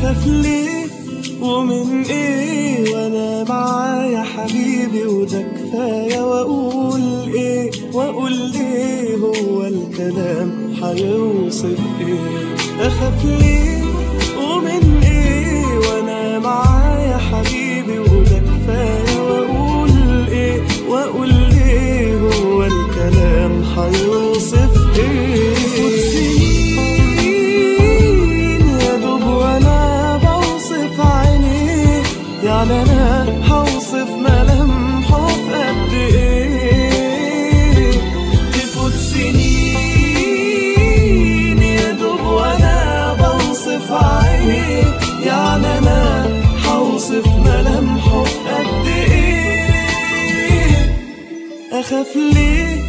أخاف ليه؟ ومن إيه؟ وأنا معايا حبيبي وده كفاية. وأقول إيه؟ وأقول ليه هو الكلام؟ هيوصف إيه؟ أخاف ليه؟ ومن إيه؟ وأنا معايا حبيبي وده كفاية. وأقول إيه؟ وأقول ليه هو الكلام؟ هيوصف يعني أنا هوصف ملامحه في قد إيه؟ تفوت سنين يا دوب وأنا بوصف عينيه يعني أنا هوصف ملامحه في قد إيه؟ أخاف ليه؟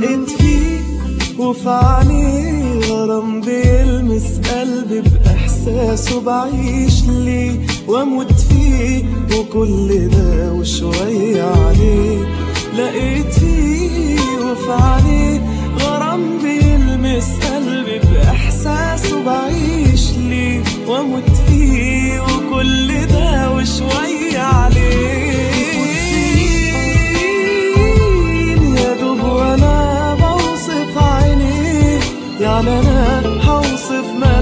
لقيت فيه وفي عينيه غرام بيلمس قلبي بإحساسه بعيش ليه وأموت فيه وكل ده وشوية عليه لقيت فيه وفي عينيه يعني أنا هوصف ملامحه